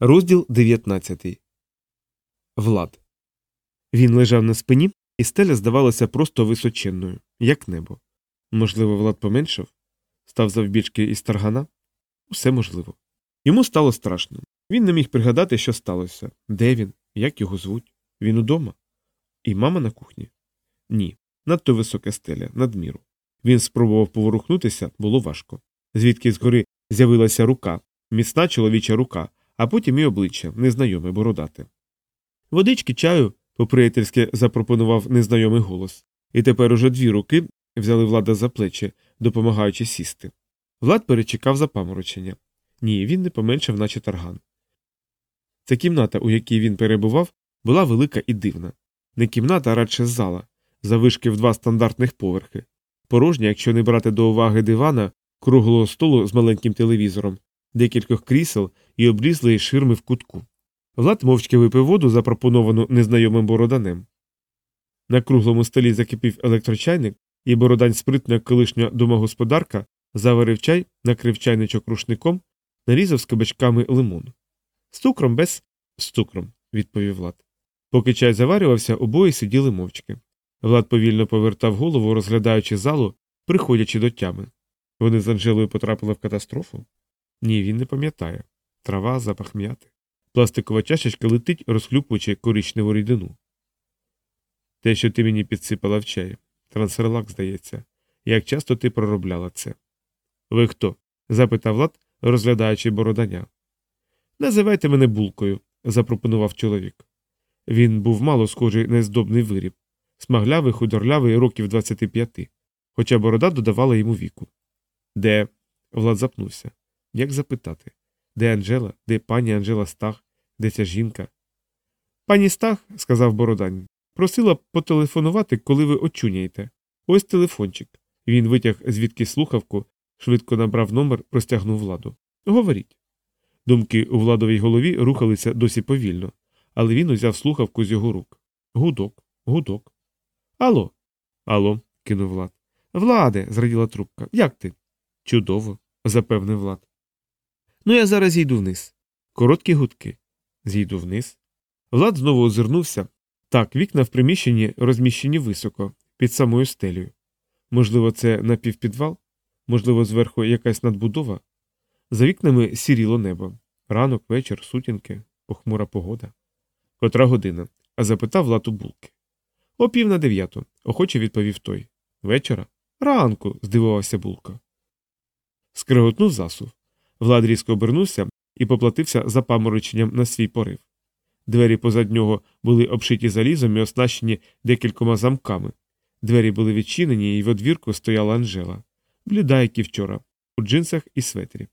Розділ 19. Влад. Він лежав на спині, і стеля здавалася просто височенною, як небо. Можливо, Влад поменшав? Став завбічки із таргана? Усе можливо. Йому стало страшно. Він не міг пригадати, що сталося. Де він? Як його звуть? Він удома? І мама на кухні? Ні. Надто висока стеля, надміру. Він спробував поворухнутися, було важко. Звідки згори з'явилася рука, міцна чоловіча рука, а потім і обличчя, незнайоме бородате. Водички чаю, по-приятельськи запропонував незнайомий голос, і тепер уже дві руки взяли влада за плечі, допомагаючи сісти. Влад перечекав запаморочення. Ні, він не поменшав, наче тарган. Ця кімната, у якій він перебував, була велика і дивна. Не кімната, а радше зала, завишки в два стандартних поверхи. Порожня, якщо не брати до уваги дивана, круглого столу з маленьким телевізором, декількох крісел і обрізлої ширми в кутку. Влад мовчки випив воду, запропоновану незнайомим бороданем. На круглому столі закипів електрочайник, і бородань спритно, як колишня домогосподарка, заварив чай, накрив чайничок рушником, нарізав з кабачками лимон. З цукром без з цукром, відповів Влад. Поки чай заварювався, обоє сиділи мовчки. Влад повільно повертав голову, розглядаючи залу, приходячи до тями. Вони з Анжелою потрапили в катастрофу? Ні, він не пам'ятає. Трава, запах м'яти. Пластикова чашечка летить, розхлюпуючи коричневу рідину. Те, що ти мені підсипала в чай. Трансферлак, здається. Як часто ти проробляла це? Ви хто? запитав Влад, розглядаючи бородання. Називайте мене булкою, запропонував чоловік. Він був мало схожий на здобний виріб, смаглявий, худорлявий років 25, хоча борода додавала йому віку. Де? Влад запнувся. Як запитати? Де Анжела, де пані Анжела Стах, де ця жінка? Пані Стах, сказав Бородань, просила потелефонувати, коли ви очуняєте. Ось телефончик. Він витяг звідки слухавку, швидко набрав номер, простягнув владу. Говоріть. Думки у владовій голові рухалися досі повільно, але він узяв слухавку з його рук. Гудок, гудок. Алло. Алло, кинув Влад. Владе, зраділа трубка. Як ти? Чудово, запевнив Влад. Ну, я зараз зійду вниз. Короткі гудки. Зійду вниз. Влад знову озирнувся. Так, вікна в приміщенні розміщені високо, під самою стелею. Можливо, це напівпідвал? Можливо, зверху якась надбудова? За вікнами сіріло небо. Ранок, вечір, сутінки, похмура погода. Котра година? А запитав Влад у булки. О пів на дев'яту, охоче відповів той. Вечора? Ранку, здивувався булка. Скриготнув засув. Влад різко обернувся і поплатився запамороченням на свій порив. Двері позад нього були обшиті залізом і оснащені декількома замками. Двері були відчинені, і в одвірку стояла Анжела, бліда, як і вчора, у джинсах і светрі.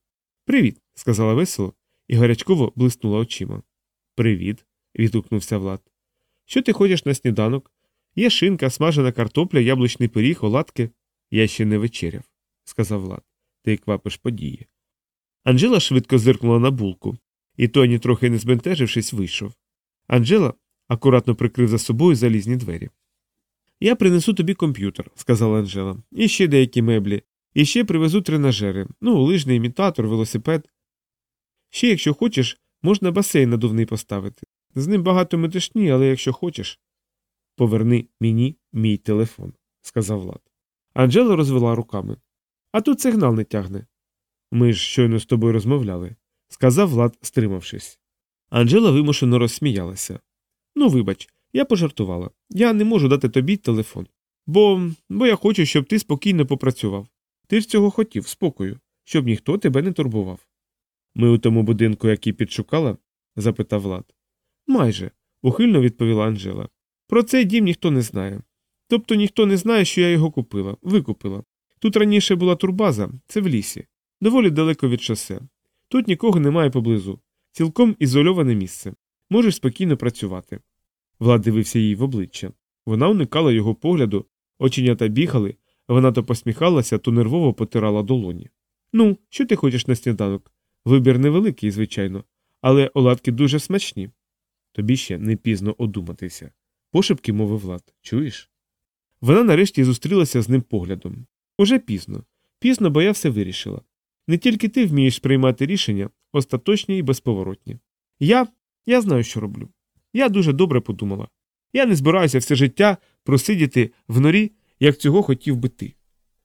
Привіт, сказала весело, і гарячково блиснула очима. Привіт. відгукнувся Влад. Що ти ходиш на сніданок? Є шинка, смажена картопля, яблучний пиріг, оладки. Я ще не вечеряв, сказав Влад. Ти квапиш події. Анжела швидко зиркнула на булку, і той, ні трохи не збентежившись, вийшов. Анжела акуратно прикрив за собою залізні двері. Я принесу тобі комп'ютер, сказала Анжела, і ще деякі меблі, і ще привезу тренажери, ну, лижний імітатор, велосипед. Ще, якщо хочеш, можна басейн надувний поставити. З ним багато метишні, але якщо хочеш. Поверни мені мій телефон, сказав Влад. Анжела розвела руками. А тут сигнал не тягне. Ми ж щойно з тобою розмовляли, сказав Влад, стримавшись. Анжела вимушено розсміялася. Ну, вибач, я пожартувала. Я не можу дати тобі телефон. Бо бо я хочу, щоб ти спокійно попрацював. Ти ж цього хотів, спокою, щоб ніхто тебе не турбував. Ми у тому будинку, який підшукала? запитав Влад. Майже, ухильно відповіла Анжела. Про цей дім ніхто не знає. Тобто ніхто не знає, що я його купила, викупила. Тут раніше була турбаза, це в лісі, доволі далеко від шосе. Тут нікого немає поблизу, цілком ізольоване місце. Можеш спокійно працювати. Влад дивився їй в обличчя. Вона уникала його погляду, оченята бігали, вона то посміхалася, то нервово потирала долоні. Ну, що ти хочеш на сніданок? Вибір невеликий, звичайно, але оладки дуже смачні. Тобі ще не пізно одуматися. Пошепки мовив Влад. Чуєш? Вона нарешті зустрілася з ним поглядом. Уже пізно. Пізно, бо я все вирішила. Не тільки ти вмієш приймати рішення, остаточні і безповоротні. Я я знаю, що роблю. Я дуже добре подумала. Я не збираюся все життя просидіти в норі, як цього хотів би ти.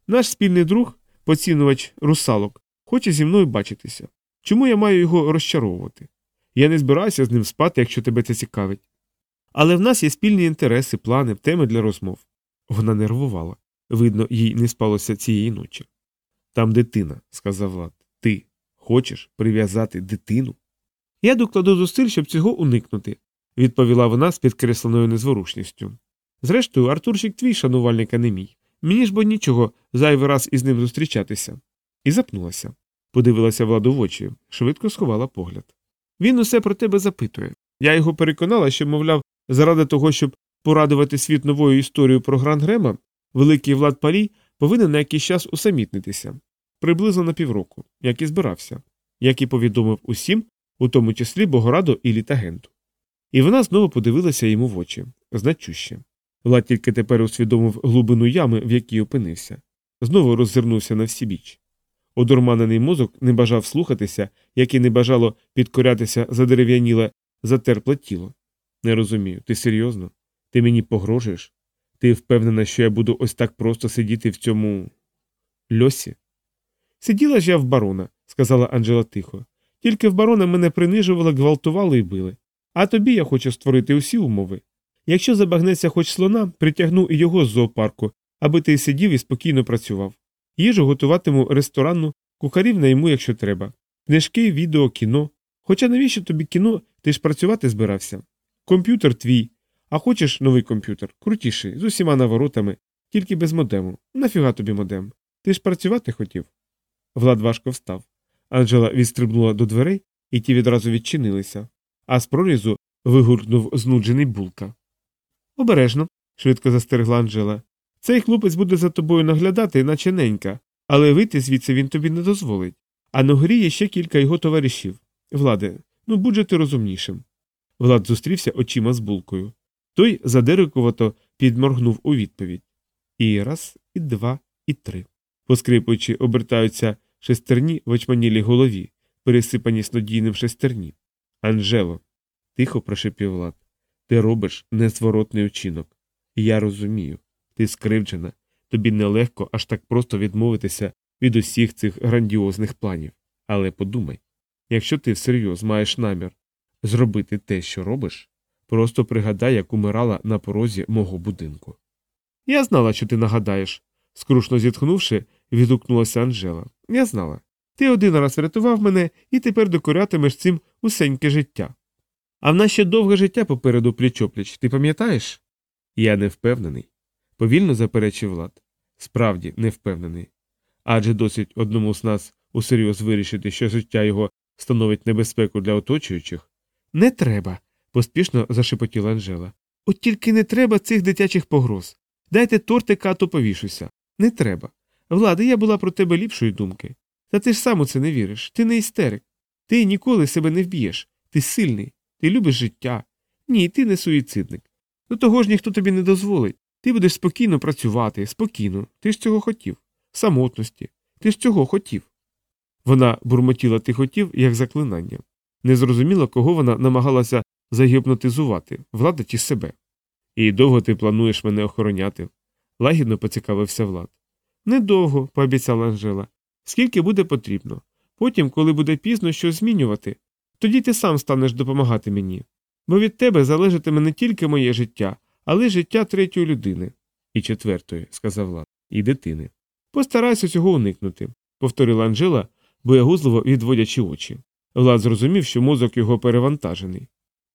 Наш спільний друг, поцінувач русалок, хоче зі мною бачитися. Чому я маю його розчаровувати? Я не збираюся з ним спати, якщо тебе це цікавить. Але в нас є спільні інтереси, плани, теми для розмов. Вона нервувала. Видно, їй не спалося цієї ночі. Там дитина, сказав Влад. Ти хочеш прив'язати дитину? Я докладу зусиль, щоб цього уникнути, відповіла вона з підкресленою незворушністю. Зрештою, Артурчик твій шанувальник, а не мій. Мені ж бо нічого зайвий раз із ним зустрічатися. І запнулася. Подивилася владу в очі, швидко сховала погляд. Він усе про тебе запитує. Я його переконала, що, мовляв, заради того, щоб порадувати світ новою історією про Гран Грема, великий Влад Парій повинен на якийсь час усамітнитися приблизно на півроку, як і збирався, як і повідомив усім, у тому числі Богораду і літагенту. І вона знову подивилася йому в очі значуще. Влад тільки тепер усвідомив глибину ями, в якій опинився, знову роззирнувся на всі біч. Одурманений мозок не бажав слухатися, як і не бажало підкорятися задерев'яніле, затерпле тіло. Не розумію, ти серйозно? Ти мені погрожуєш? Ти впевнена, що я буду ось так просто сидіти в цьому льосі? Сиділа ж я в барона, сказала Анджела тихо. Тільки в барона мене принижували, гвалтували і били. А тобі я хочу створити усі умови. Якщо забагнеться хоч слона, притягну і його з зоопарку, аби ти сидів і спокійно працював. Їжу готуватиму ресторанну, кухарів найму, якщо треба. Книжки, відео, кіно. Хоча навіщо тобі кіно, ти ж працювати збирався? Комп'ютер твій. А хочеш новий комп'ютер, крутіший, з усіма наворотами, тільки без модему. Нафіга тобі модем? Ти ж працювати хотів? Влад важко встав. Анджела відстрибнула до дверей, і ті відразу відчинилися, а з прорізу вигуркнув знуджений булка. Обережно, швидко застерегла Анджела. Цей хлопець буде за тобою наглядати, наче ненька, але вийти звідси він тобі не дозволить. А на горі є ще кілька його товаришів. Владе, ну будь же ти розумнішим. Влад зустрівся очима з булкою. Той задерикувато підморгнув у відповідь. І раз, і два, і три. Поскрипуючи, обертаються шестерні в очманілій голові, пересипані снодійним шестерні. Анжело, тихо прошепів Влад, ти робиш незворотний учинок. Я розумію. Ти скривджена, тобі нелегко аж так просто відмовитися від усіх цих грандіозних планів. Але подумай якщо ти всерйоз маєш намір зробити те, що робиш, просто пригадай, як умирала на порозі мого будинку. Я знала, що ти нагадаєш, скрушно зітхнувши, відгукнулася Анжела. Я знала. Ти один раз врятував мене і тепер докорятимеш цим усеньке життя. А в нас ще довге життя попереду пліч-опліч, ти пам'ятаєш? Я не впевнений повільно заперечив Влад. Справді не впевнений. Адже досить одному з нас усерйоз вирішити, що життя його становить небезпеку для оточуючих. Не треба, поспішно зашепотіла Анжела. От тільки не треба цих дитячих погроз. Дайте тортика, а то повішуся. Не треба. Влади, я була про тебе ліпшої думки. Та ти ж сам у це не віриш. Ти не істерик. Ти ніколи себе не вб'єш. Ти сильний, ти любиш життя. Ні, ти не суїцидник. До того ж ніхто тобі не дозволить. Ти будеш спокійно працювати, спокійно. Ти ж цього хотів. Самотності. Ти ж цього хотів. Вона бурмотіла ти хотів, як заклинання. Не зрозуміла, кого вона намагалася загіпнотизувати, влада чи себе. І довго ти плануєш мене охороняти? лагідно поцікавився Влад. Недовго, пообіцяла Анжела. Скільки буде потрібно. Потім, коли буде пізно щось змінювати, тоді ти сам станеш допомагати мені. Бо від тебе залежатиме не тільки моє життя, але й життя третьої людини. І четвертої, сказав Влад, і дитини. Постарайся цього уникнути, повторила Анжела, боягузливо відводячи очі. Влад зрозумів, що мозок його перевантажений,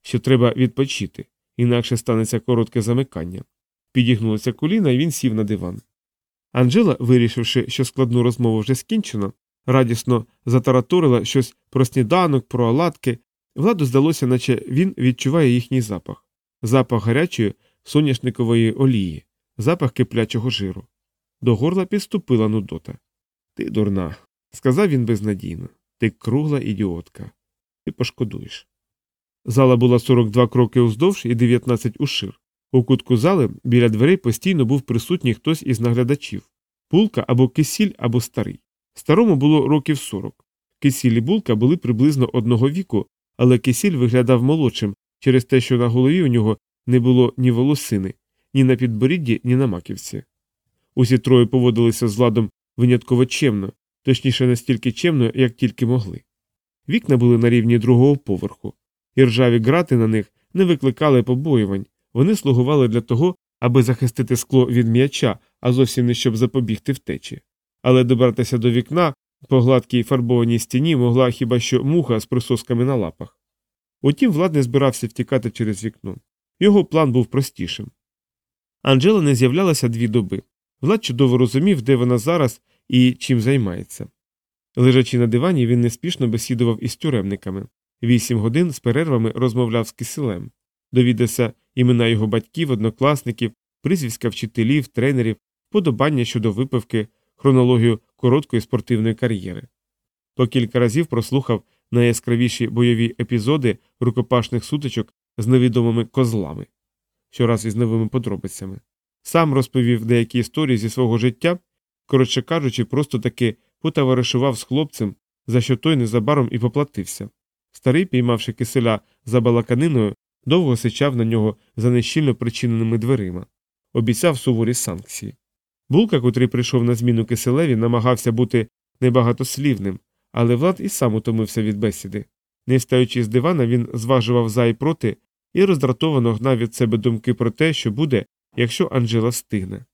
що треба відпочити, інакше станеться коротке замикання. Підігнулося коліна, і він сів на диван. Анжела, вирішивши, що складну розмову вже скінчено, радісно затараторила щось про сніданок, про оладки. Владу здалося, наче він відчуває їхній запах запах гарячої соняшникової олії, запах киплячого жиру. До горла підступила Нудота. Ти дурна, сказав він безнадійно. Ти кругла ідіотка. Ти пошкодуєш. Зала була 42 кроки уздовж і 19 ушир. У кутку зали біля дверей постійно був присутній хтось із наглядачів пулка або кисіль, або старий. Старому було років 40. Кисіль і булка були приблизно одного віку, але кисіль виглядав молодшим через те, що на голові у нього не було ні волосини, ні на підборідді, ні на маківці. Усі троє поводилися з владом винятково чемно, точніше настільки чемно, як тільки могли. Вікна були на рівні другого поверху, і ржаві грати на них не викликали побоювань, вони слугували для того, аби захистити скло від м'яча, а зовсім не щоб запобігти втечі. Але добратися до вікна по гладкій фарбованій стіні могла хіба що муха з присосками на лапах. Утім, Влад не збирався втікати через вікно. Його план був простішим. Анжела не з'являлася дві доби. Влад чудово розумів, де вона зараз і чим займається. Лежачи на дивані, він неспішно бесідував із тюремниками. Вісім годин з перервами розмовляв з киселем, довідався імена його батьків, однокласників, прізвиська вчителів, тренерів, подобання щодо випивки, хронологію короткої спортивної кар'єри. По кілька разів прослухав найяскравіші бойові епізоди рукопашних сутичок з невідомими козлами, щораз із новими подробицями. Сам розповів деякі історії зі свого життя, коротше кажучи, просто таки потоваришував з хлопцем, за що той незабаром і поплатився. Старий, піймавши киселя за балаканиною, довго сичав на нього за нещільно причиненими дверима, обіцяв суворі санкції. Булка, котрий прийшов на зміну киселеві, намагався бути небагатослівним, але Влад і сам утомився від бесіди. Не встаючи з дивана, він зважував за і проти і роздратовано гнав від себе думки про те, що буде, якщо Анжела встигне.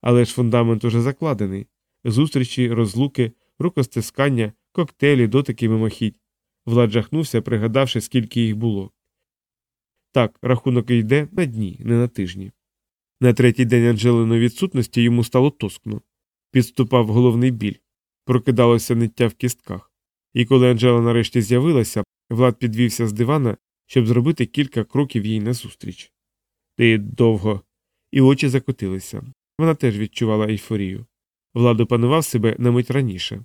Але ж фундамент уже закладений зустрічі, розлуки, рукостискання, коктейлі, дотики мимохідь. Влад жахнувся, пригадавши, скільки їх було. Так, рахунок йде на дні, не на тижні. На третій день Анжелиної відсутності йому стало тоскно. Підступав головний біль, прокидалося ниття в кістках. І коли Анжела нарешті з'явилася, Влад підвівся з дивана, щоб зробити кілька кроків їй назустріч. Ти довго. І очі закотилися. Вона теж відчувала ейфорію. Влад опанував себе на мить раніше,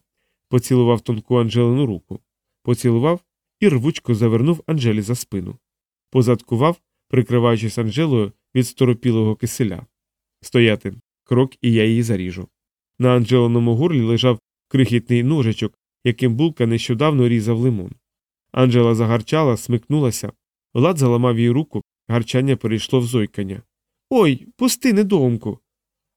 поцілував тонку Анжелину руку, поцілував і рвучко завернув Анжелі за спину. Позадкував, прикриваючись Анжелою від сторопілого киселя. Стояти крок, і я її заріжу. На Анжелиному горлі лежав крихітний ножичок, яким булка нещодавно різав лимон. Анжела загарчала, смикнулася. Влад заламав їй руку, гарчання перейшло в зойкання. Ой, пусти, недоумку.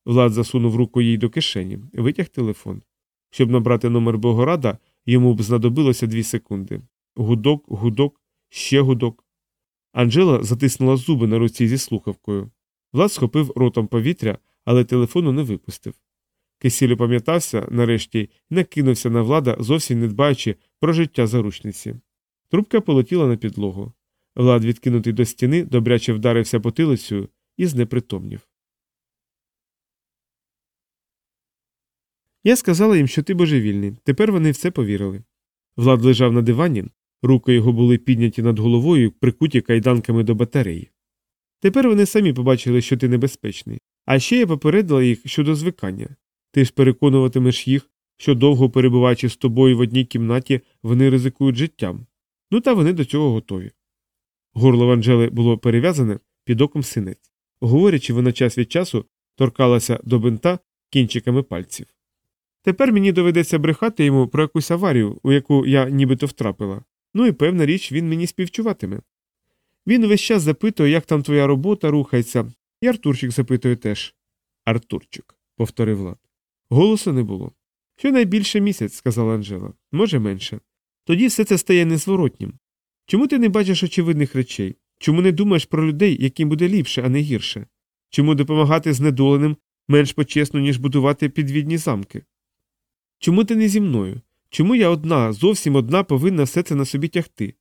Влад засунув руку їй до кишені, витяг телефон. Щоб набрати номер Богорада, йому б знадобилося дві секунди. Гудок, гудок, ще гудок. Анжела затиснула зуби на руці зі слухавкою. Влад схопив ротом повітря, але телефону не випустив. Кисіль пам'ятався, нарешті, накинувся на влада, зовсім не дбаючи про життя заручниці. Трубка полетіла на підлогу. Влад, відкинутий до стіни, добряче вдарився потилицею і знепритомнів. Я сказала їм, що ти божевільний. Тепер вони все повірили. Влад лежав на дивані, руки його були підняті над головою, прикуті кайданками до батареї. Тепер вони самі побачили, що ти небезпечний. А ще я попередила їх щодо звикання. Ти ж переконуватимеш їх, що довго перебуваючи з тобою в одній кімнаті, вони ризикують життям. Ну та вони до цього готові. Горло Анжели було перев'язане під оком синець. Говорячи, вона час від часу торкалася до бинта кінчиками пальців. Тепер мені доведеться брехати йому про якусь аварію, у яку я нібито втрапила. Ну і певна річ, він мені співчуватиме. Він весь час запитує, як там твоя робота рухається, і Артурчик запитує теж. Артурчик, повторив Влад. Голосу не було. Щонайбільше місяць, сказала Анжела, може менше. Тоді все це стає незворотнім. Чому ти не бачиш очевидних речей? Чому не думаєш про людей, яким буде ліпше, а не гірше? Чому допомагати знедоленим менш почесно, ніж будувати підвідні замки? Чому ти не зі мною? Чому я одна, зовсім одна повинна все це на собі тягти?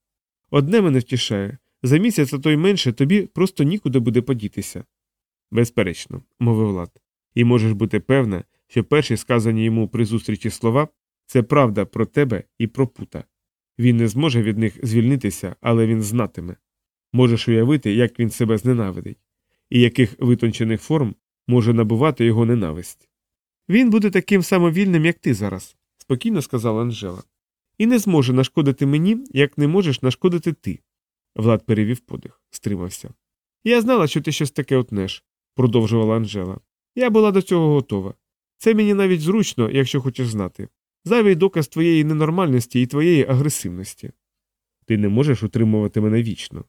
Одне мене втішає за місяць, а то й менше тобі просто нікуди буде подітися. Безперечно, мовив Влад. І можеш бути певна, що перші сказані йому при зустрічі слова це правда про тебе і про пута. Він не зможе від них звільнитися, але він знатиме. Можеш уявити, як він себе зненавидить, і яких витончених форм може набувати його ненависть. Він буде таким самовільним, як ти зараз, спокійно сказала Анжела. І не зможе нашкодити мені, як не можеш нашкодити ти. Влад перевів подих, стримався. Я знала, що ти щось таке отнеш, продовжувала Анжела. Я була до цього готова. Це мені навіть зручно, якщо хочеш знати. Зайвий доказ твоєї ненормальності і твоєї агресивності. Ти не можеш утримувати мене вічно.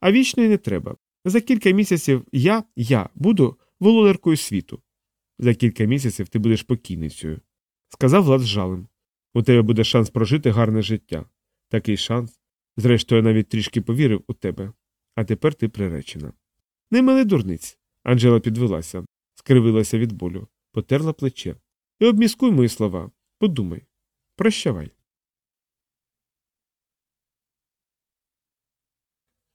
А вічно й не треба. За кілька місяців я, я буду володаркою світу. За кілька місяців ти будеш покійницею. Сказав Влад з жалем. У тебе буде шанс прожити гарне життя. Такий шанс. Зрештою, я навіть трішки повірив у тебе. А тепер ти приречена. Не мили дурниць. Анжела підвелася, скривилася від болю, потерла плече. І обміскуй мої слова. Подумай. Прощавай.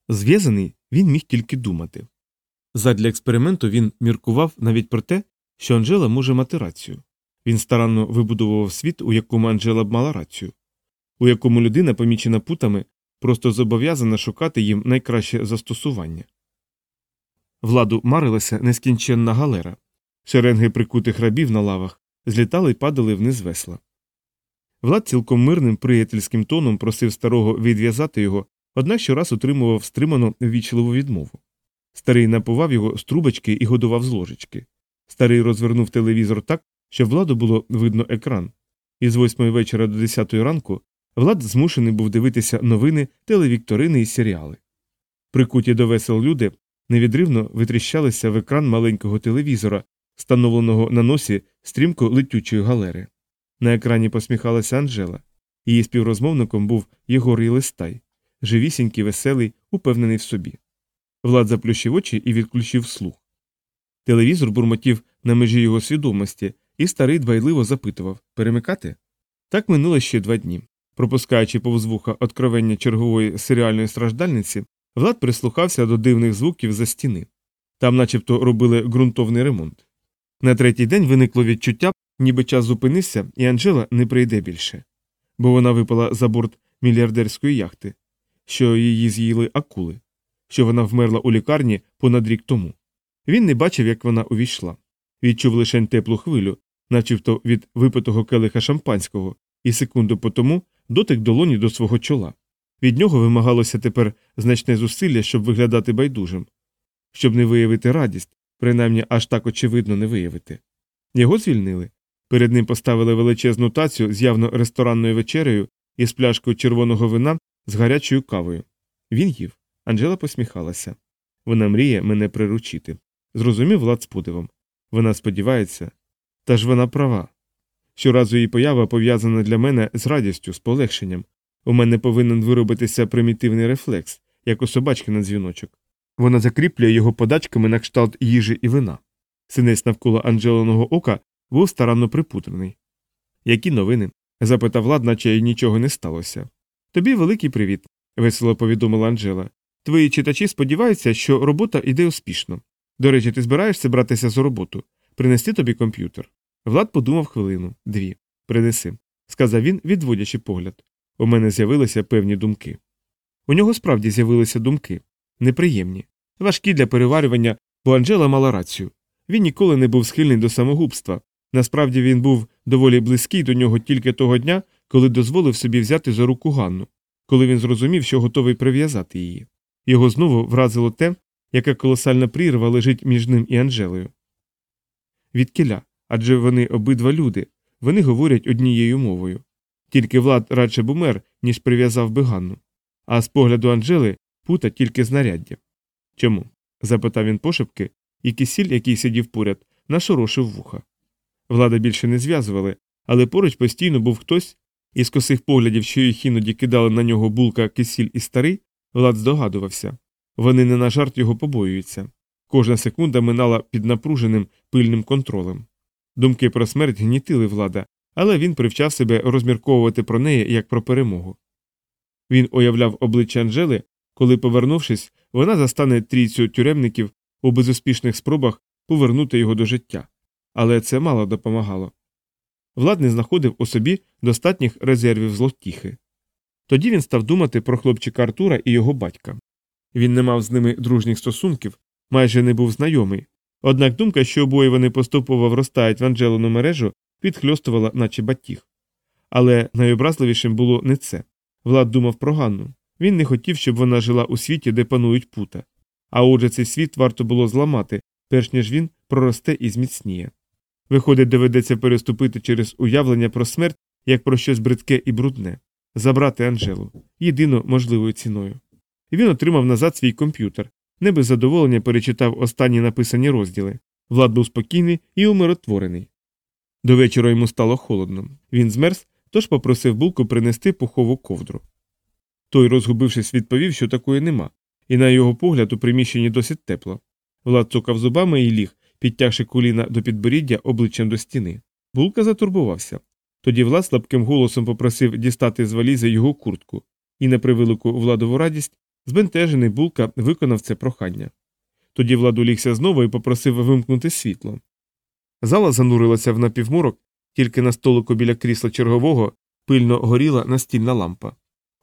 Зв'язаний він міг тільки думати. Задля експерименту він міркував навіть про те, що Анжела може мати рацію. Він старанно вибудовував світ, у якому Анжела б мала рацію, у якому людина, помічена путами, просто зобов'язана шукати їм найкраще застосування. Владу марилася нескінченна галера, шеренги прикутих рабів на лавах злітали й падали вниз весла. Влад цілком мирним приятельським тоном просив старого відв'язати його, однак щораз утримував стриману ввічливу відмову. Старий напував його з трубочки і годував з ложечки. Старий розвернув телевізор так, щоб владу було видно екран, і з восьмої вечора до десятої ранку влад змушений був дивитися новини, телевікторини і серіали. Прикуті до весел люди невідривно витріщалися в екран маленького телевізора, встановленого на носі стрімко летючої галери. На екрані посміхалася Анжела. Її співрозмовником був Єгор Єлистай, живісінький, веселий, упевнений в собі. Влад заплющив очі і відключив слух. Телевізор бурмотів на межі його свідомості, і старий дбайливо запитував перемикати? Так минуло ще два дні. Пропускаючи повз вуха откровення чергової серіальної страждальниці, Влад прислухався до дивних звуків за стіни. Там начебто робили ґрунтовний ремонт. На третій день виникло відчуття, ніби час зупинився, і Анжела не прийде більше, бо вона випала за борт мільярдерської яхти, що її з'їли акули, що вона вмерла у лікарні понад рік тому. Він не бачив, як вона увійшла. Відчув лише теплу хвилю, начебто від випитого келиха шампанського, і секунду по тому дотик долоні до свого чола. Від нього вимагалося тепер значне зусилля, щоб виглядати байдужим, щоб не виявити радість, принаймні аж так очевидно не виявити. Його звільнили. Перед ним поставили величезну тацю з явно ресторанною вечерею і з пляшкою червоного вина з гарячою кавою. Він їв. Анжела посміхалася. Вона мріє мене приручити. Зрозумів Влад з подивом. Вона сподівається. Та ж вона права. Щоразу її поява пов'язана для мене з радістю, з полегшенням. У мене повинен виробитися примітивний рефлекс, як у собачки на дзвіночок. Вона закріплює його подачками на кшталт їжі і вина. Синець навколо Анджелиного ока був старанно припутрений. Які новини? запитав Влад, наче й нічого не сталося. Тобі великий привіт, весело повідомила Анжела. Твої читачі сподіваються, що робота йде успішно. До речі, ти збираєшся братися за роботу, принести тобі комп'ютер. Влад подумав хвилину, дві. Принеси, сказав він, відводячи погляд. У мене з'явилися певні думки. У нього справді з'явилися думки неприємні, важкі для переварювання, бо Анжела мала рацію. Він ніколи не був схильний до самогубства. Насправді він був доволі близький до нього тільки того дня, коли дозволив собі взяти за руку Ганну, коли він зрозумів, що готовий прив'язати її. Його знову вразило те, яка колосальна прірва лежить між ним і Анжелою. Відкіля, адже вони обидва люди, вони говорять однією мовою. Тільки Влад радше б умер, ніж прив'язав би Ганну. А з погляду Анжели пута тільки знаряддя. Чому? запитав він пошепки, і кисіль, який сидів поряд, нашорошив вуха. Влада більше не зв'язували, але поруч постійно був хтось, із косих поглядів, що їх іноді кидали на нього булка кисіль і старий, Влад здогадувався. Вони не на жарт його побоюються. Кожна секунда минала під напруженим пильним контролем. Думки про смерть гнітили влада, але він привчав себе розмірковувати про неї як про перемогу. Він уявляв обличчя Анжели, коли, повернувшись, вона застане трійцю тюремників у безуспішних спробах повернути його до життя. Але це мало допомагало. Влад не знаходив у собі достатніх резервів злотіхи. Тоді він став думати про хлопчика Артура і його батька. Він не мав з ними дружніх стосунків, майже не був знайомий. Однак думка, що обоє вони поступово вростають в Анджелину мережу, підхльостувала, наче батіг. Але найобразливішим було не це. Влад думав про Ганну. Він не хотів, щоб вона жила у світі, де панують пута. А отже, цей світ варто було зламати, перш ніж він проросте і зміцніє. Виходить, доведеться переступити через уявлення про смерть як про щось бридке і брудне. забрати Анжелу єдино можливою ціною. Він отримав назад свій комп'ютер, не без задоволення перечитав останні написані розділи. Влад був спокійний і умиротворений. До вечора йому стало холодно. Він змерз, тож попросив булку принести пухову ковдру. Той, розгубившись, відповів, що такої нема, і на його погляд у приміщенні досить тепло. Влад цукав зубами і ліг, підтягши коліна до підборіддя обличчям до стіни. Булка затурбувався. Тоді Влад слабким голосом попросив дістати з валізи його куртку, і на превелику владову радість збентежений булка виконав це прохання. Тоді Влад улігся знову і попросив вимкнути світло. Зала занурилася в напівморок, тільки на столику біля крісла чергового пильно горіла настільна лампа.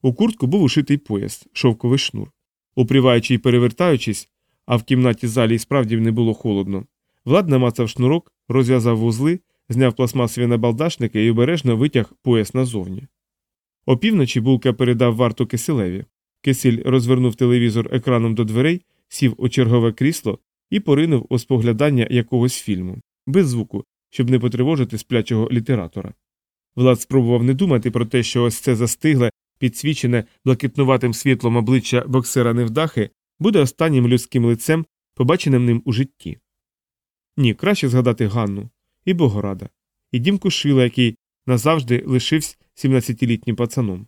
У куртку був ушитий пояс, шовковий шнур. Упріваючи й перевертаючись, а в кімнаті залі і справді не було холодно, Влад намацав шнурок, розв'язав вузли, зняв пластмасові набалдашники і обережно витяг пояс назовні. Опівночі булка передав варту киселеві. Кисіль розвернув телевізор екраном до дверей, сів у чергове крісло і поринув у споглядання якогось фільму, без звуку, щоб не потривожити сплячого літератора. Влад спробував не думати про те, що ось це застигле, підсвічене блакитнуватим світлом обличчя боксера невдахи буде останнім людським лицем, побаченим ним у житті. Ні, краще згадати Ганну і Богорада, і дім Кушила, який назавжди лишився 17-літнім пацаном.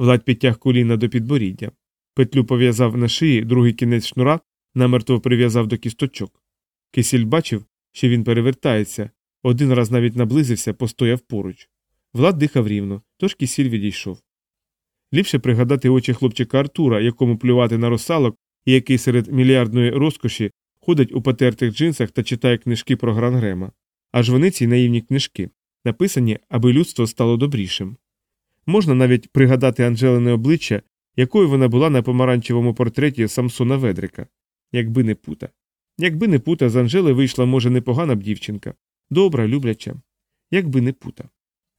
Влад підтяг коліна до підборіддя. Петлю пов'язав на шиї, другий кінець шнура намертво прив'язав до кісточок. Кисіль бачив, що він перевертається, один раз навіть наблизився, постояв поруч. Влад дихав рівно, тож кисіль відійшов. Ліпше пригадати очі хлопчика Артура, якому плювати на русалок і який серед мільярдної розкоші ходить у потертих джинсах та читає книжки про Грангрема. Аж вони ці наївні книжки, написані, аби людство стало добрішим. Можна навіть пригадати Анжелине обличчя, якою вона була на помаранчевому портреті Самсона Ведрика. Якби не пута. Якби не пута, з Анжели вийшла, може, непогана б дівчинка, добра, любляча. Якби не пута.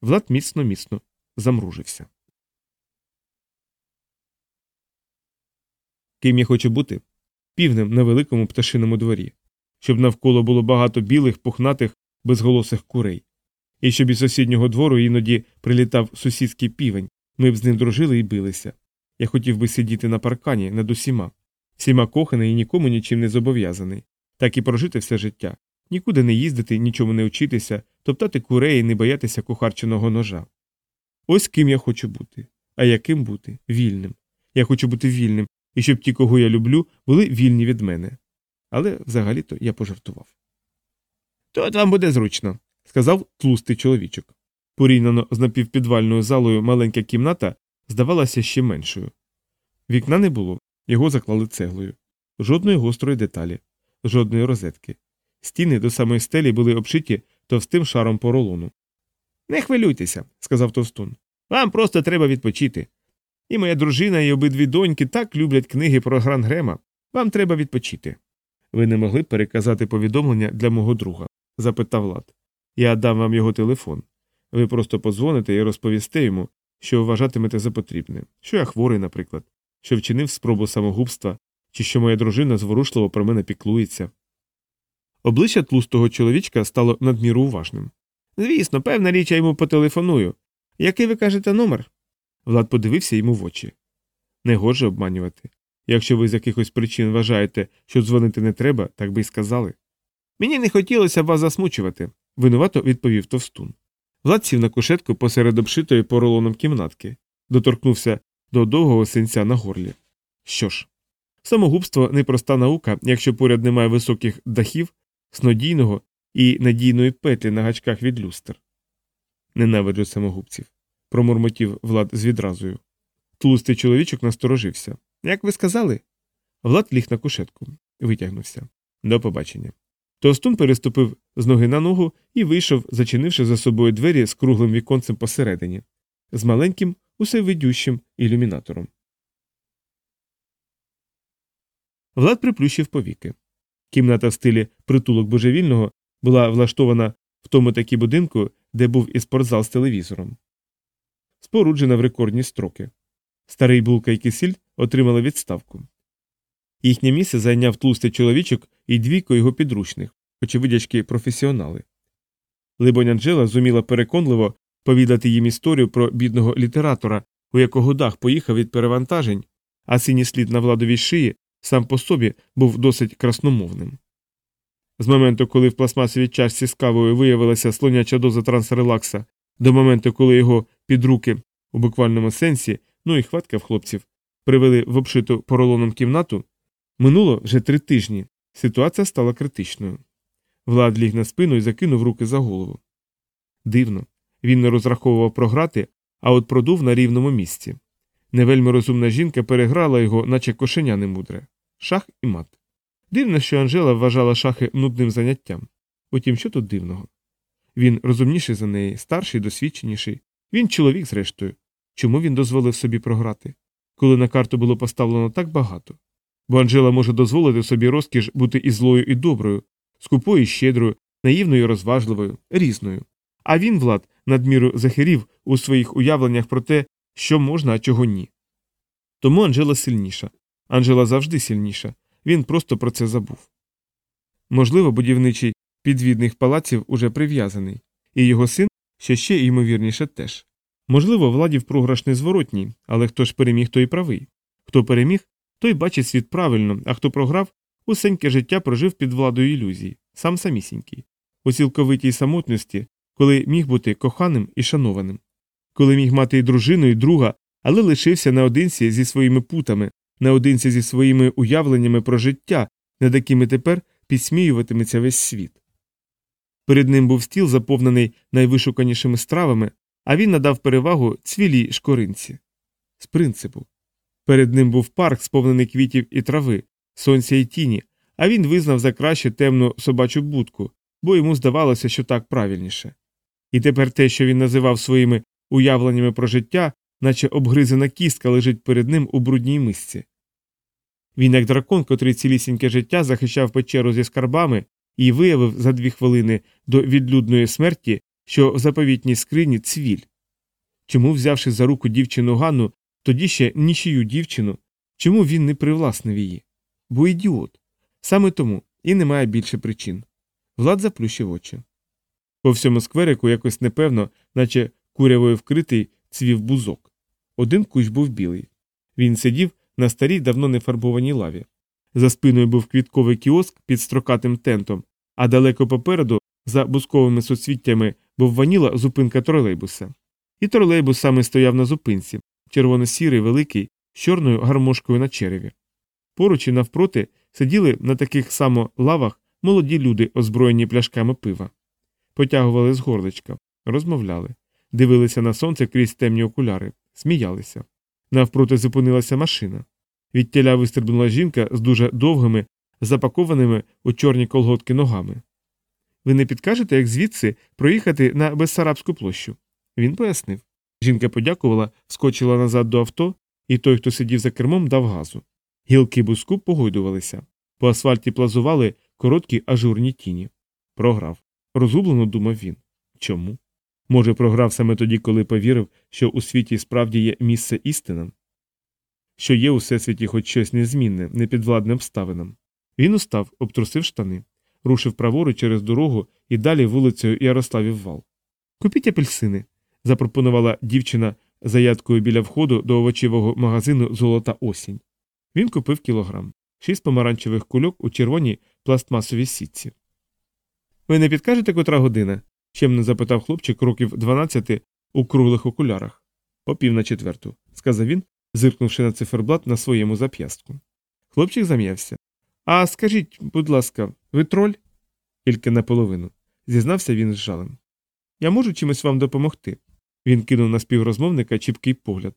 Влад міцно міцно замружився. Ким я хочу бути? Півнем на великому пташиному дворі, щоб навколо було багато білих, пухнатих, безголосих курей, і щоб із сусіднього двору іноді прилітав сусідський півень, ми б з ним дружили і билися. Я хотів би сидіти на паркані над усіма, всіма коханий і нікому нічим не зобов'язаний, так і прожити все життя, нікуди не їздити, нічому не вчитися, топтати курей і не боятися кухарченого ножа. Ось ким я хочу бути. А яким бути? Вільним. Я хочу бути вільним, і щоб ті, кого я люблю, були вільні від мене. Але взагалі-то я пожартував. Тут вам буде зручно, сказав тлустий чоловічок. Порівняно з напівпідвальною залою маленька кімната здавалася ще меншою. Вікна не було, його заклали цеглою, жодної гострої деталі, жодної розетки. Стіни до самої стелі були обшиті товстим шаром поролону. Не хвилюйтеся, сказав Товстун. Вам просто треба відпочити. І моя дружина і обидві доньки так люблять книги про Грангрема. Вам треба відпочити. Ви не могли переказати повідомлення для мого друга? запитав Лад. Я дам вам його телефон. Ви просто подзвоните і розповісте йому, що вважатимете за потрібне, що я хворий, наприклад, що вчинив спробу самогубства, чи що моя дружина зворушливо про мене піклується. Обличчя тлустого чоловічка стало надміру уважним. Звісно, певна річ я йому потелефоную. Який ви кажете номер? Влад подивився йому в очі. Не гоже обманювати. Якщо ви з якихось причин вважаєте, що дзвонити не треба, так би й сказали. Мені не хотілося б вас засмучувати, винувато відповів товстун. Влад сів на кушетку посеред обшитої поролоном кімнатки, доторкнувся до довгого синця на горлі. Що ж, самогубство непроста наука, якщо поряд немає високих дахів, снодійного і надійної петлі на гачках від люстр. Ненавиджу самогубців, промурмотів Влад з відразою. Тлустий чоловічок насторожився. Як ви сказали? Влад ліг на кушетку, витягнувся. До побачення. Товстун переступив з ноги на ногу і вийшов, зачинивши за собою двері з круглим віконцем посередині, з маленьким, усевидющим ілюмінатором. Влад приплющив повіки. Кімната в стилі притулок божевільного була влаштована в тому такі будинку, де був і спортзал з телевізором. Споруджена в рекордні строки. Старий булка і кисіль отримали відставку. Їхнє місце зайняв тлустий чоловічок і двійко його підручних, очевидячки професіонали. Либонь Анджела зуміла переконливо повідати їм історію про бідного літератора, у якого дах поїхав від перевантажень, а синій слід на владовій шиї сам по собі був досить красномовним. З моменту, коли в пластмасовій чашці з кавою виявилася слоняча доза трансрелакса, до моменту, коли його під руки у буквальному сенсі, ну і хватка в хлопців, привели в обшиту поролоном кімнату, минуло вже три тижні. Ситуація стала критичною. Влад ліг на спину і закинув руки за голову. Дивно, він не розраховував програти, а от продув на рівному місці. Невельми розумна жінка переграла його, наче кошеня немудре. Шах і мат. Дивно, що Анжела вважала шахи нудним заняттям. Утім, що тут дивного? Він розумніший за неї, старший, досвідченіший. Він чоловік, зрештою. Чому він дозволив собі програти? Коли на карту було поставлено так багато. Бо Анжела може дозволити собі розкіш бути і злою, і доброю, скупою і щедрою, наївною і розважливою, різною. А він, Влад, надміру захирів у своїх уявленнях про те, що можна, а чого ні. Тому Анжела сильніша. Анжела завжди сильніша. Він просто про це забув. Можливо, будівничий підвідних палаців уже прив'язаний, і його син, що ще ймовірніше теж. Можливо, владів програш незворотній, але хто ж переміг, той правий. Хто переміг, той бачить світ правильно, а хто програв, усеньке життя прожив під владою ілюзій, сам самісінький, у цілковитій самотності, коли міг бути коханим і шанованим, коли міг мати і дружину, і друга, але лишився наодинці зі своїми путами, наодинці зі своїми уявленнями про життя, над якими тепер підсміюватиметься весь світ. Перед ним був стіл, заповнений найвишуканішими стравами, а він надав перевагу цвілій шкоринці. З принципу. Перед ним був парк, сповнений квітів і трави, сонця і тіні, а він визнав за краще темну собачу будку, бо йому здавалося, що так правильніше. І тепер те, що він називав своїми уявленнями про життя, наче обгризена кістка лежить перед ним у брудній мисці. Він, як дракон, котрий цілісіньке життя захищав печеру зі скарбами і виявив за дві хвилини до відлюдної смерті, що в заповітній скрині цвіль. Чому, взявши за руку дівчину Ганну, тоді ще нічию дівчину, чому він не привласнив її? Бо ідіот. Саме тому і немає більше причин. Влад заплющив очі. По всьому скверику якось непевно, наче курявою вкритий, цвів бузок. Один кущ був білий. Він сидів на старій давно не фарбованій лаві. За спиною був квітковий кіоск під строкатим тентом, а далеко попереду, за бузковими суцвіттями, бовваніла зупинка тролейбуса. І тролейбус саме стояв на зупинці, червоно-сірий, великий, з чорною гармошкою на череві. Поруч і навпроти сиділи на таких само лавах молоді люди, озброєні пляшками пива. Потягували з горлечка, розмовляли, дивилися на сонце крізь темні окуляри, сміялися. Навпроти зупинилася машина. Від тіля вистрибнула жінка з дуже довгими, запакованими у чорні колготки ногами. Ви не підкажете, як звідси проїхати на Бессарабську площу? Він пояснив. Жінка подякувала, скочила назад до авто, і той, хто сидів за кермом, дав газу. Гілки буску погойдувалися. По асфальті плазували короткі ажурні тіні. Програв. Розгублено думав він. Чому? Може, програв саме тоді, коли повірив, що у світі справді є місце істинам? Що є у всесвіті хоч щось незмінне, непідвладне обставинам. Він устав, обтрусив штани, рушив праворуч через дорогу і далі вулицею Ярославів вал. Купіть апельсини, запропонувала дівчина за ядкою біля входу до овочевого магазину Золота осінь. Він купив кілограм, шість помаранчевих кульок у червоній пластмасовій сітці. Ви не підкажете, котра година? чемно запитав хлопчик років 12 у круглих окулярах. О пів на четверту, сказав він, зиркнувши на циферблат на своєму зап'ястку. Хлопчик зам'явся. А скажіть, будь ласка, ви троль? Тільки наполовину, зізнався він з жалем. Я можу чимось вам допомогти. Він кинув на співрозмовника чіпкий погляд.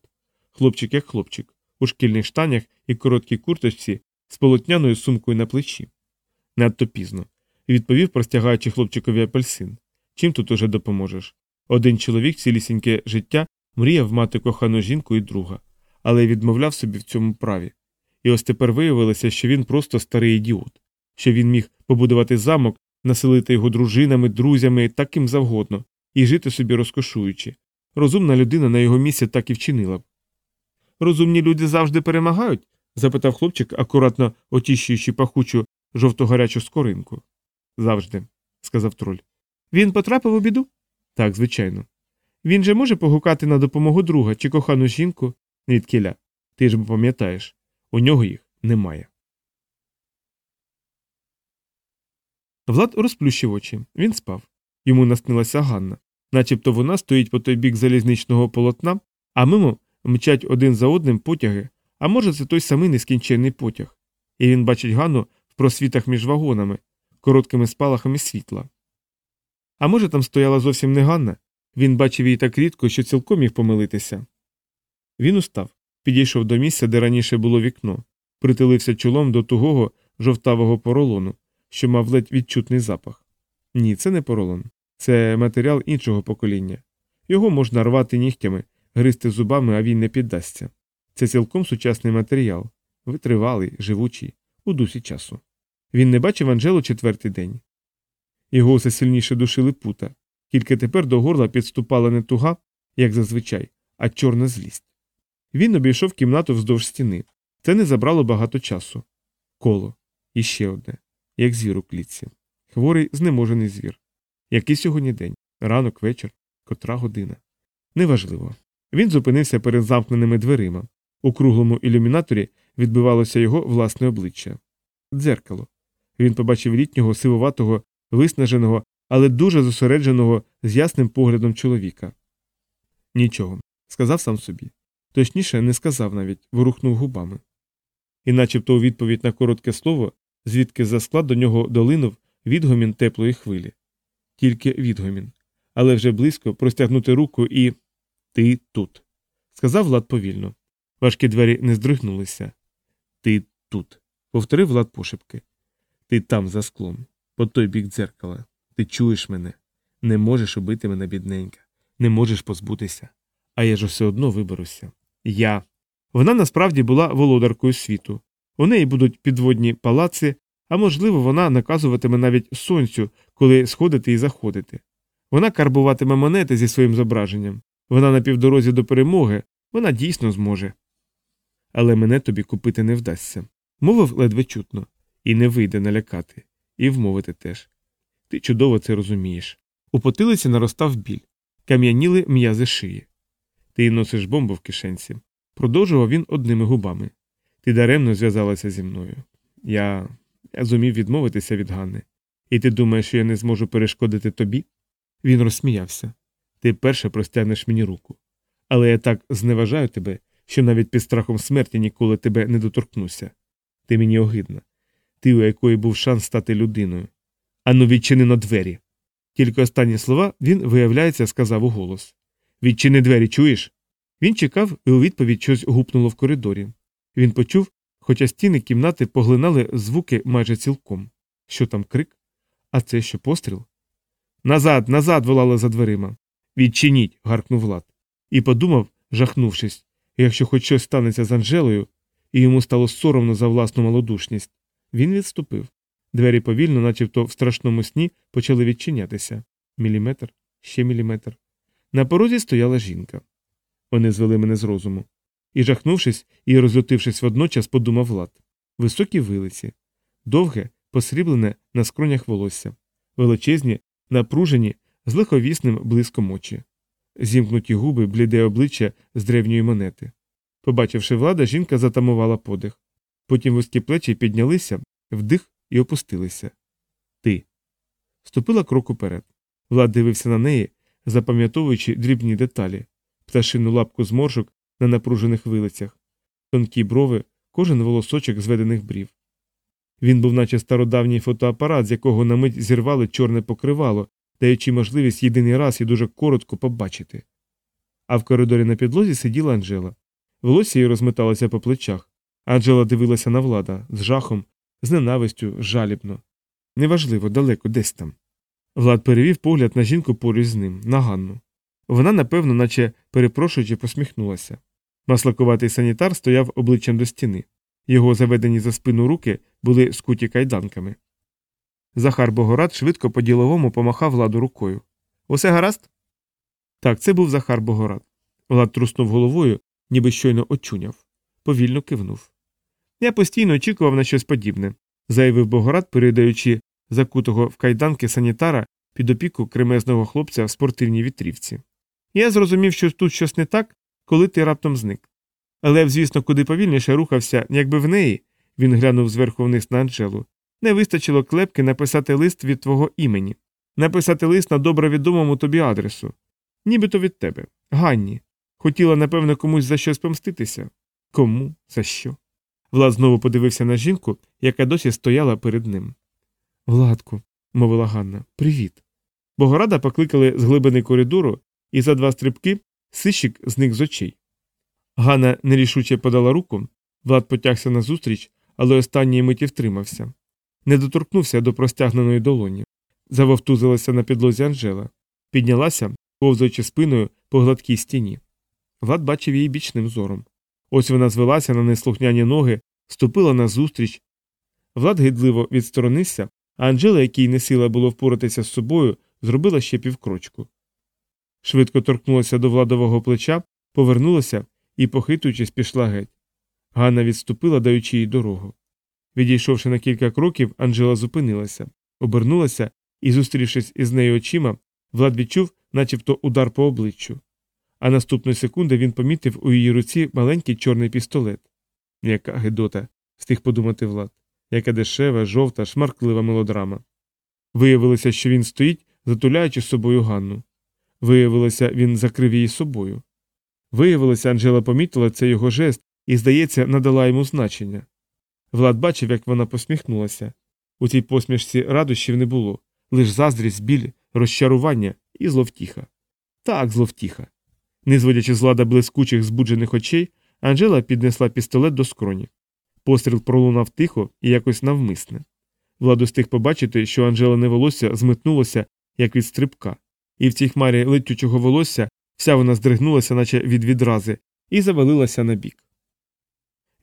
Хлопчик як хлопчик, у шкільних штанях і короткій курточці з полотняною сумкою на плечі. Надто пізно. Відповів, простягаючи хлопчикові апельсин. Чим тут уже допоможеш? Один чоловік цілісіньке життя мріяв мати кохану жінку і друга, але відмовляв собі в цьому праві. І ось тепер виявилося, що він просто старий ідіот, що він міг побудувати замок, населити його дружинами, друзями, таким завгодно, і жити собі розкошуючи. Розумна людина на його місці так і вчинила. Розумні люди завжди перемагають? запитав хлопчик, акуратно очищуючи пахучу жовто-гарячу скоринку. Завжди, сказав троль. Він потрапив у біду? Так, звичайно. Він же може погукати на допомогу друга чи кохану жінку Відкіля. Ти ж пам'ятаєш, у нього їх немає. Влад розплющив очі. Він спав. Йому наснилася Ганна, начебто вона стоїть по той бік залізничного полотна, а мимо мчать один за одним потяги, а може, це той самий нескінченний потяг. І він бачить Ганну в просвітах між вагонами, короткими спалахами світла. А може, там стояла зовсім не Ганна, він бачив її так рідко, що цілком міг помилитися. Він устав, підійшов до місця, де раніше було вікно, притулився чолом до тугого жовтавого поролону, що мав ледь відчутний запах. Ні, це не поролон, це матеріал іншого покоління. Його можна рвати нігтями, гризти зубами, а він не піддасться. Це цілком сучасний матеріал, витривалий, живучий, у дусі часу. Він не бачив Анжелу четвертий день. Його все сильніше душили пута, тільки тепер до горла підступала не туга, як зазвичай, а чорна злість. Він обійшов кімнату вздовж стіни. Це не забрало багато часу. Коло. І ще одне, як звір у клітці. Хворий, знеможений звір. Який сьогодні день? Ранок, вечір, котра година. Неважливо. Він зупинився перед замкненими дверима. У круглому ілюмінаторі відбивалося його власне обличчя. Дзеркало. Він побачив літнього, сивуватого, виснаженого, але дуже зосередженого з ясним поглядом чоловіка. Нічого, сказав сам собі. Точніше, не сказав навіть, ворухнув губами. І начебто у відповідь на коротке слово, звідки за склад до нього долинув відгомін теплої хвилі. Тільки відгомін. Але вже близько простягнути руку і. Ти тут. сказав Влад повільно. Важкі двері не здригнулися. Ти тут. повторив Влад пошепки. Ти там за склом, по той бік дзеркала. Ти чуєш мене. Не можеш убити мене, бідненька, не можеш позбутися. А я ж все одно виберуся. Я. Вона насправді була володаркою світу. У неї будуть підводні палаци, а можливо, вона наказуватиме навіть сонцю, коли сходити і заходити. Вона карбуватиме монети зі своїм зображенням. Вона на півдорозі до перемоги, вона дійсно зможе. Але мене тобі купити не вдасться. Мовив ледве чутно, і не вийде налякати, і вмовити теж. Ти чудово це розумієш. У потилиці наростав біль, кам'яніли м'язи шиї. Ти носиш бомбу в кишенці. Продовжував він одними губами. Ти даремно зв'язалася зі мною. Я зумів відмовитися від Ганни. І ти думаєш, що я не зможу перешкодити тобі? Він розсміявся. Ти перше простягнеш мені руку. Але я так зневажаю тебе, що навіть під страхом смерті ніколи тебе не доторкнуся. Ти мені огидна. Ти, у якої був шанс стати людиною. Ану, відчини на двері. Тільки останні слова він, виявляється, сказав у голос. Відчини двері, чуєш? Він чекав, і у відповідь щось гупнуло в коридорі. Він почув, хоча стіни кімнати поглинали звуки майже цілком. Що там крик? А це що постріл? Назад, назад. волала за дверима. Відчиніть. гаркнув Влад. І подумав, жахнувшись, якщо хоч щось станеться з Анжелою, і йому стало соромно за власну малодушність. Він відступив. Двері повільно, начебто в страшному сні, почали відчинятися. Міліметр, ще міліметр. На порозі стояла жінка. Вони звели мене з розуму. І, жахнувшись і розлютившись водночас, подумав Влад. Високі вилиці, довге, посріблене на скронях волосся, величезні, напружені, з лиховісним блиском очі, зімкнуті губи, бліде обличчя з древньої монети. Побачивши влада, жінка затамувала подих. Потім вузькі плечі піднялися, вдих і опустилися. Ти. Ступила крок уперед. Влад дивився на неї, запам'ятовуючи дрібні деталі, пташину лапку зморшок на напружених вилицях, тонкі брови, кожен волосочок зведених брів. Він був, наче стародавній фотоапарат, з якого на мить зірвали чорне покривало, даючи можливість єдиний раз і дуже коротко побачити. А в коридорі на підлозі сиділа Анжела. Волосся її розметалося по плечах. Анжела дивилася на влада з жахом, з ненавистю, жалібно. Неважливо, далеко, десь там. Влад перевів погляд на жінку поруч з ним, на Ганну. Вона, напевно, наче перепрошуючи, посміхнулася. Маслакуватий санітар стояв обличчям до стіни. Його заведені за спину руки були скуті кайданками. Захар Богорат швидко по діловому помахав владу рукою. Усе гаразд? Так, це був Захар Богорат. Влад труснув головою, ніби щойно очуняв. Повільно кивнув. Я постійно очікував на щось подібне, заявив Богорат, передаючи закутого в кайданки санітара під опіку кремезного хлопця в спортивній вітрівці. Я зрозумів, що тут щось не так, коли ти раптом зник. Лев, звісно, куди повільніше рухався, якби в неї, він глянув зверху вниз на Анжелу, не вистачило клепки написати лист від твого імені, написати лист на добре відомому тобі адресу. Нібито від тебе. Ганні. Хотіла, напевно, комусь за щось помститися. Кому? За що? Влад знову подивився на жінку, яка досі стояла перед ним. Владку, мовила Ганна, привіт. Богорада покликали з глибини коридору, і за два стрибки сищик зник з очей. Ганна нерішуче подала руку, Влад потягся назустріч, але останньої миті втримався. Не доторкнувся до простягненої долоні. Завовтузилася на підлозі Анжела, піднялася, повзаючи спиною по гладкій стіні. Влад бачив її бічним зором. Ось вона звелася на неслухняні ноги, ступила назустріч. Влад гидливо відсторонився, а Анжела, якій не сила було впоратися з собою, зробила ще півкрочку. Швидко торкнулася до владового плеча, повернулася і, похитуючись, пішла геть. Ганна відступила, даючи їй дорогу. Відійшовши на кілька кроків, Анжела зупинилася, обернулася і, зустрівшись із нею очима, Влад відчув, начебто удар по обличчю. А наступної секунди він помітив у її руці маленький чорний пістолет. Яка гидота, встиг подумати Влад, яка дешева, жовта, шмарклива мелодрама. Виявилося, що він стоїть, затуляючи з собою Ганну. Виявилося, він закрив її собою. Виявилося, Анжела помітила цей його жест і, здається, надала йому значення. Влад бачив, як вона посміхнулася. У цій посмішці радощів не було, лиш заздрість, біль, розчарування і зловтіха. Так, зловтіха. Не зводячи з лада блискучих збуджених очей, Анжела піднесла пістолет до скроні. Постріл пролунав тихо і якось навмисне. Влад устиг побачити, що Анжелине волосся змитнулося, як від стрибка, і в цій хмарі летючого волосся вся вона здригнулася, наче від відрази, і завалилася на бік.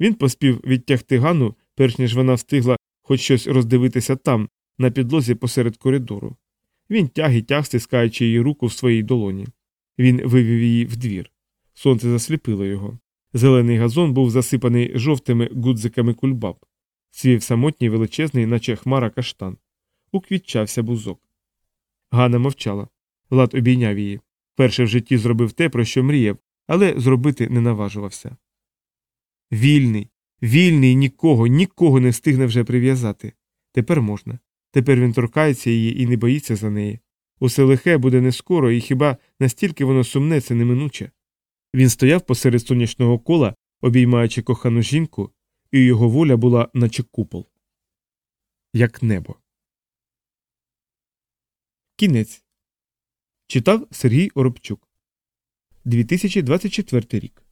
Він поспів відтягти Ганну, перш ніж вона встигла хоч щось роздивитися там, на підлозі посеред коридору. Він тяг і тяг, стискаючи її руку в своїй долоні. Він вивів її в двір. Сонце засліпило його. Зелений газон був засипаний жовтими гудзиками кульбаб. Цвів самотній величезний, наче хмара каштан. Уквітчався бузок. Ганна мовчала. Влад обійняв її. Перше в житті зробив те, про що мріяв, але зробити не наважувався. Вільний, вільний нікого, нікого не встигне вже прив'язати. Тепер можна. Тепер він торкається її і не боїться за неї. Усе лихе буде не скоро, і хіба настільки воно сумне, це неминуче. Він стояв посеред сонячного кола, обіймаючи кохану жінку, і його воля була, наче купол. Як небо. Кінець. Читав Сергій Оробчук. 2024 рік.